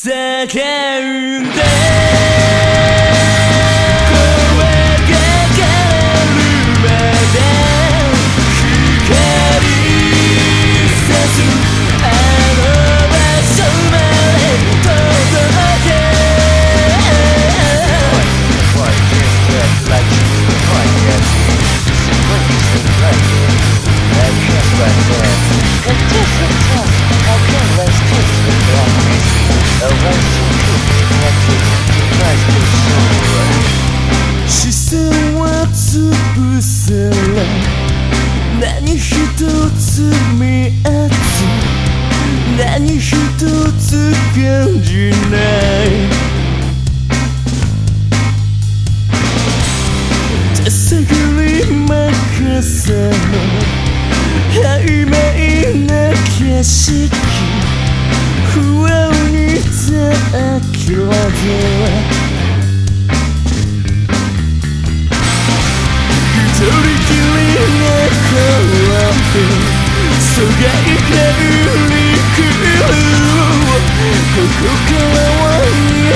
叫んで一つ感じない手探り任せの曖昧な景色不安に抱き上げ一人きりの転び阻害なるここからは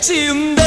心